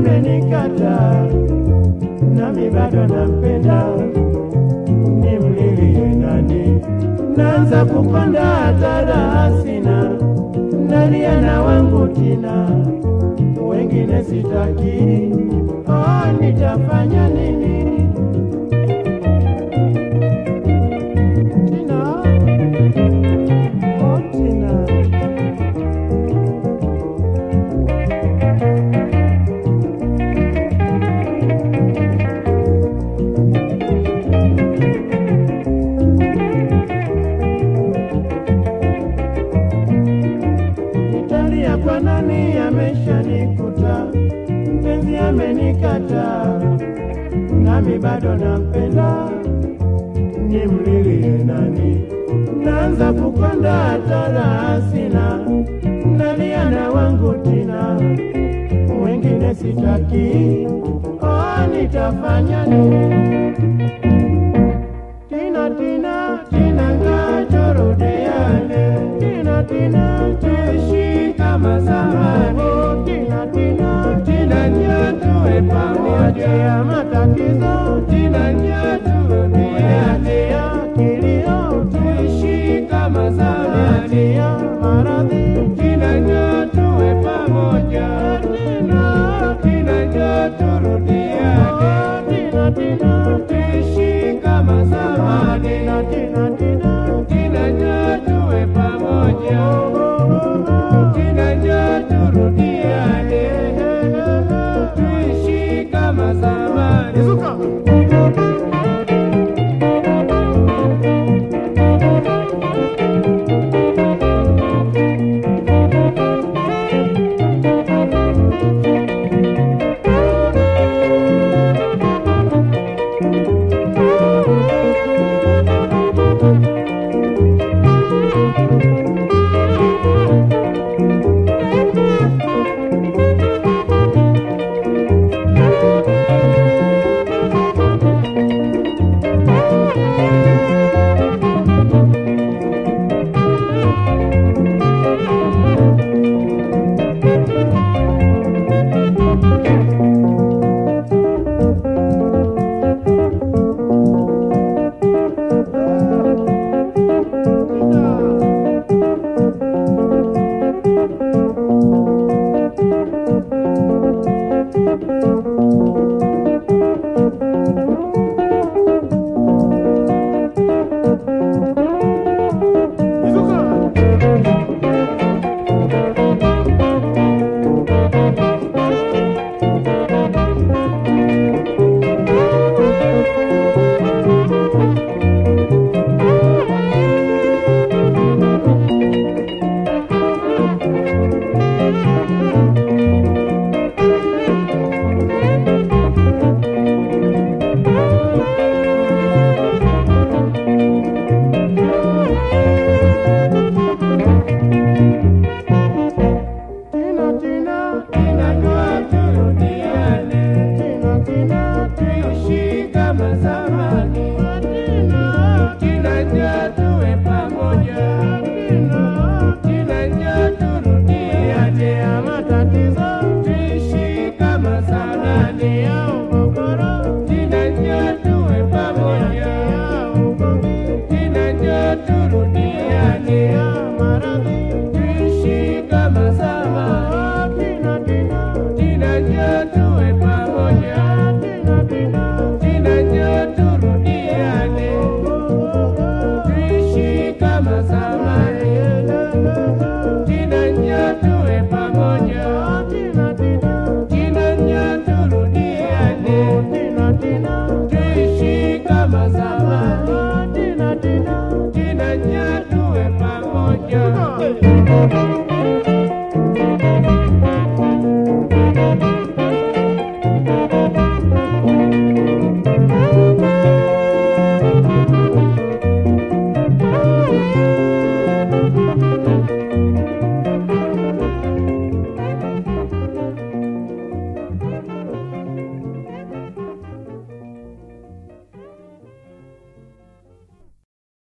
amenikataa, nami bado nampenda, nimlilie nani? Naanza kukonda hatara sina, nalia na wangu tina, wengine sitaki, oh, nitafanya nini? Nani ameshanikuta, mpenzi amenikata, nami bado nampenda, nimlilie nani? Naanza kukonda hatara sina, nalia na wangu tina, wengine sitaki, oh, nitafanya nini? Tina, Tina, Tina, nga tina Tina, Tina, nja juu ya matatizo. jina nja turudiane ya kilio, tuishi kama zamani ya maradhi. jina nja tuwe pamoja. Jina nja turudiane. Tina, Tina, tuishi zamani ya Thank you.